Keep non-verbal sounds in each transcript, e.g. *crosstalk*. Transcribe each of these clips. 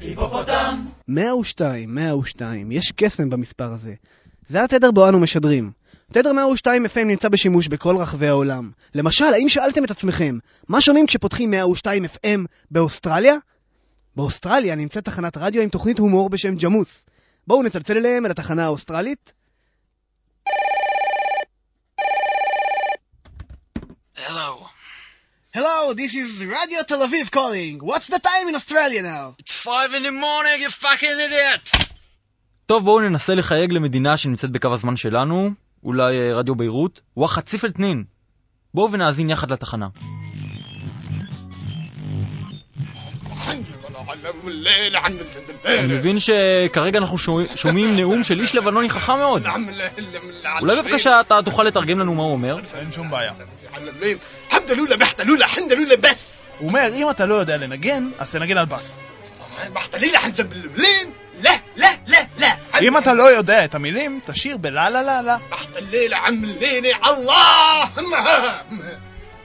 היפופוטם! 102, 102, יש קסם במספר הזה. זה התדר בו אנו משדרים. תדר 102 FM נמצא בשימוש בכל רחבי העולם. למשל, האם שאלתם את עצמכם, מה שומעים כשפותחים 102 FM באוסטרליה? באוסטרליה נמצאת תחנת רדיו עם תוכנית הומור בשם ג'מוס. בואו נצלצל אליהם אל התחנה האוסטרלית. Hello. Hello, this is Radio Tel Aviv calling. What's the time in Australia now? It's five in the morning, you fucking idiot! טוב, בואו ננסה לחייג למדינה שנמצאת בקו הזמן שלנו, אולי אה, רדיו ביירות, וואחד ציפלטנין. בואו ונאזין יחד לתחנה. אני מבין שכרגע אנחנו שומעים נאום של איש לבנוני חכם מאוד. אולי בבקשה אתה תוכל לתרגם לנו מה הוא אומר? אין שום בעיה. הוא אומר, אם אתה לא יודע לנגן, אז תנגן על בס. אם אתה לא יודע את המילים, תשיר בלה לה לה לה.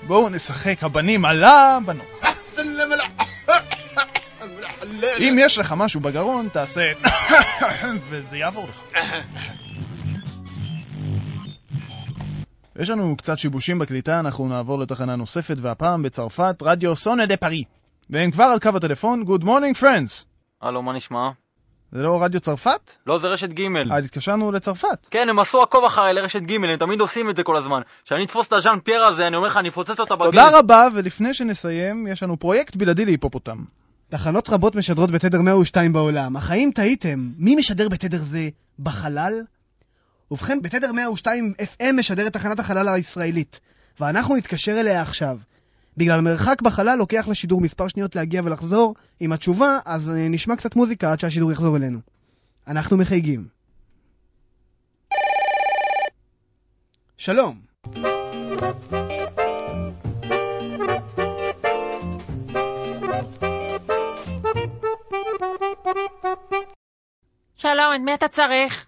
בואו נשחק הבנים עלה בנות. אם יש לך משהו בגרון, תעשה... *coughs* וזה יעבור לך. *coughs* יש לנו קצת שיבושים בקליטה, אנחנו נעבור לתחנה נוספת, והפעם בצרפת, רדיו סונה דה פארי. והם כבר על קו הטלפון, Good Morning Friends! הלו, מה נשמע? זה לא רדיו צרפת? לא, זה רשת ג'. אה, התקשרנו לצרפת. כן, הם עשו עקוב אחריי לרשת ג', הם תמיד עושים את זה כל הזמן. כשאני אתפוס את הז'אן פייר הזה, אני אומר לך, אני אפוצץ אותה בגיל. תודה רבה, ולפני שנסיים, יש לנו פרויקט בלעדי להיפופ אותם. תחנות רבות משדרות בתדר 102 בעולם, אך האם טעיתם מי משדר בתדר זה בחלל? ובכן, בתדר 102 FM משדרת תחנת החלל הישראלית, ואנחנו נתקשר אליה עכשיו. בגלל מרחק בחלל לוקח לשידור מספר שניות להגיע ולחזור עם התשובה, אז אה, נשמע קצת מוזיקה עד שהשידור יחזור אלינו. אנחנו מחייגים. שלום. שלום, את מי אתה צריך?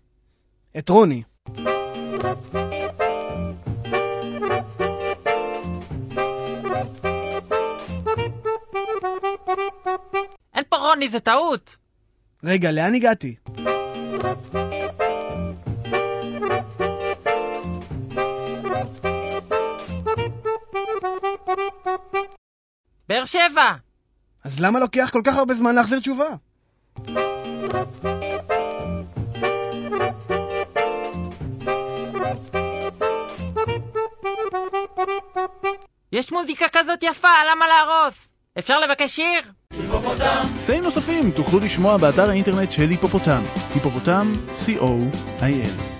את רוני. אין פה רוני, זה טעות. רגע, לאן הגעתי? באר שבע! אז למה לוקח כל כך הרבה זמן להחזיר תשובה? יש מוזיקה כזאת יפה, למה להרוס? אפשר לבקש שיר? קטעים נוספים תוכלו לשמוע באתר האינטרנט של היפופוטם, היפופוטם, co.il.